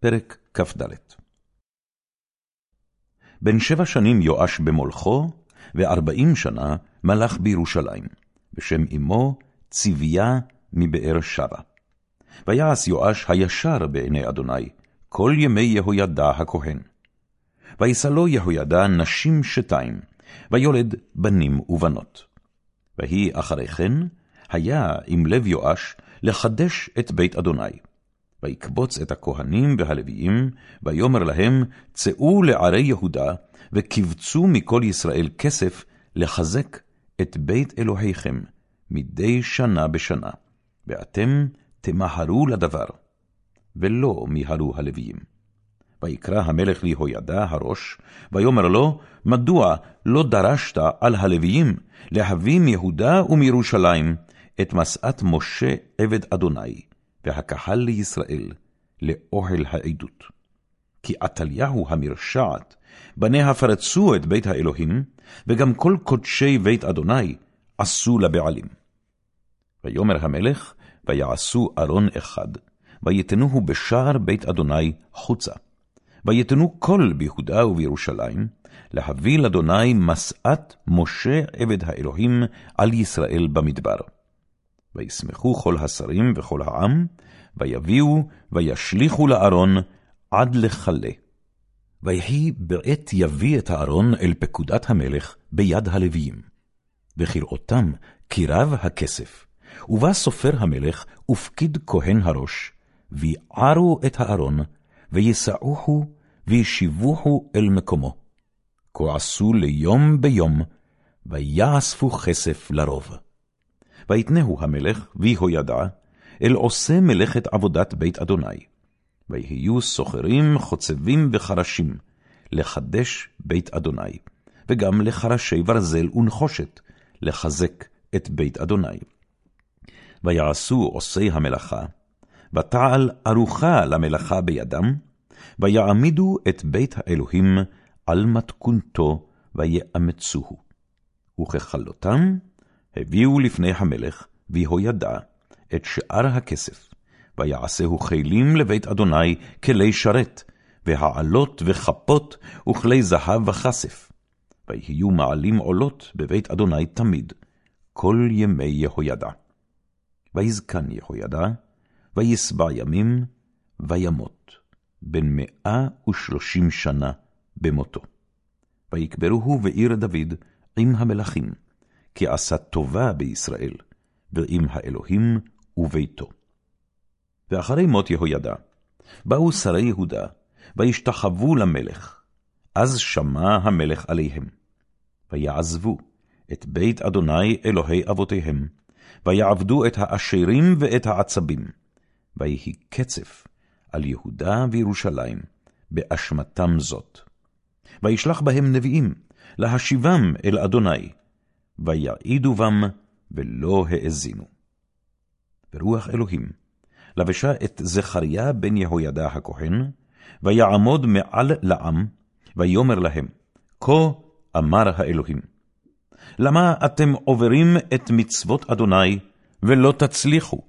פרק כ"ד בן שבע שנים יואש במולכו, וארבעים שנה מלך בירושלים, בשם אמו צביה מבאר שבע. ויעש יואש הישר בעיני אדוני, כל ימי יהוידע הכהן. וישא לו יהוידע נשים שתיים, ויולד בנים ובנות. ויהי אחרי כן, היה עם לב יואש לחדש את בית אדוני. ויקבוץ את הכהנים והלוויים, ויאמר להם, צאו לערי יהודה, וקבצו מכל ישראל כסף לחזק את בית אלוהיכם, מדי שנה בשנה, ואתם תמהרו לדבר. ולא מיהרו הלוויים. ויקרא המלך ליהוידע הראש, ויאמר לו, מדוע לא דרשת על הלוויים להביא מיהודה ומירושלים את משאת משה עבד אדוני, והקהל לישראל, לאוהל העדות. כי עתליהו המרשעת, בניה פרצו את בית האלוהים, וגם כל קודשי בית אדוני עשו לבעלים. ויאמר המלך, ויעשו ארון אחד, ויתנוהו בשער בית אדוני חוצה. ויתנו כל ביהודה ובירושלים, להביא לאדוני משאת משה עבד האלוהים על ישראל במדבר. וישמחו כל השרים וכל העם, ויביאו וישליכו לארון עד לכלה. ויהי בעת יביא את הארון אל פקודת המלך ביד הלוויים. וכראותם כי-רב הכסף, ובא סופר המלך ופקיד כהן הראש, ויערו את הארון, ויסעוהו, וישיבוהו אל מקומו. כה עשו ליום ביום, ויאספו כסף לרוב. ויתנהו המלך ויהוידע אל עושה מלאכת עבודת בית אדוני. ויהיו סוחרים, חוצבים וחרשים, לחדש בית אדוני, וגם לחרשי ברזל ונחושת, לחזק את בית אדוני. ויעשו עושי המלאכה, ותעל ארוחה למלאכה בידם, ויעמידו את בית האלוהים על מתכונתו, ויאמצוהו. וככלותם, הביאו לפני המלך, ויהוידע, את שאר הכסף, ויעשהו כלים לבית אדוני כלי שרת, והעלות וכפות, וכלי זהב וכסף. ויהיו מעלים עולות בבית אדוני תמיד, כל ימי יהוידע. ויזקן יהוידע, וישבע ימים, וימות, בן מאה ושלושים שנה במותו. ויקברוהו בעיר דוד עם המלכים, כי עשה טובה בישראל, ועם האלוהים וביתו. ואחרי מות יהוידע, באו שרי יהודה, וישתחוו למלך. אז שמע המלך עליהם. ויעזבו את בית אדוני אלוהי אבותיהם, ויעבדו את האשרים ואת העצבים. ויהי קצף על יהודה וירושלים, באשמתם זאת. וישלח בהם נביאים, להשיבם אל אדוני, ויעידו בם, ולא האזינו. ורוח אלוהים לבשה את זכריה בן יהוידע הכהן, ויעמוד מעל לעם, ויאמר להם, כה אמר האלוהים, למה אתם עוברים את מצוות אדוני, ולא תצליחו?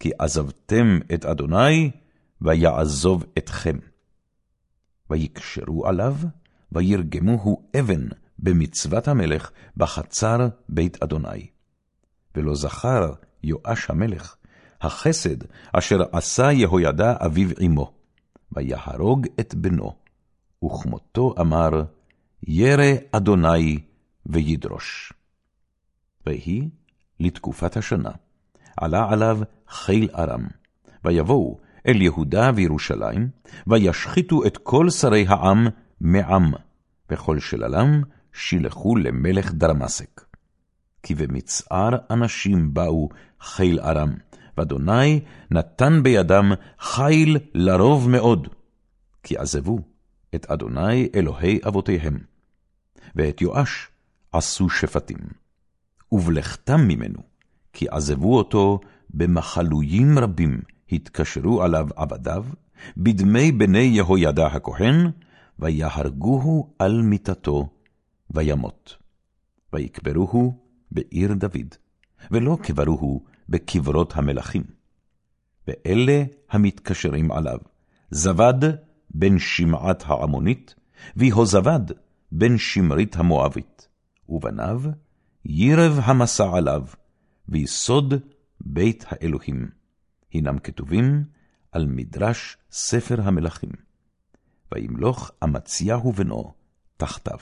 כי עזבתם את אדוני, ויעזוב אתכם. ויקשרו עליו, וירגמוהו אבן במצוות המלך בחצר בית אדוני. ולא זכר יואש המלך, החסד אשר עשה יהוידע אביו עמו, ויהרוג את בנו, וכמותו אמר, ירא אדוני וידרוש. ויהי לתקופת השנה, עלה עליו חיל ארם, ויבואו אל יהודה וירושלים, וישחיתו את כל שרי העם מעם, וכל שללם שילחו למלך דרמסק. כי במצער אנשים באו חיל ארם, ואדוני נתן בידם חיל לרוב מאוד, כי עזבו את אדוני אלוהי אבותיהם. ואת יואש עשו שפטים, ובלכתם ממנו, כי עזבו אותו במחלויים רבים, התקשרו עליו עבדיו, בדמי בני יהוידע הכהן, ויהרגוהו על מיתתו, וימות. ויקברוהו בעיר דוד, ולא קברוהו בקברות המלכים. ואלה המתקשרים עליו, זבד בן שמעת העמונית, ויהוזבד בן שמרית המואבית, ובניו ירב המסע עליו, ויסוד בית האלוהים. הנם כתובים על מדרש ספר המלכים. וימלוך אמציהו בנו תחתיו.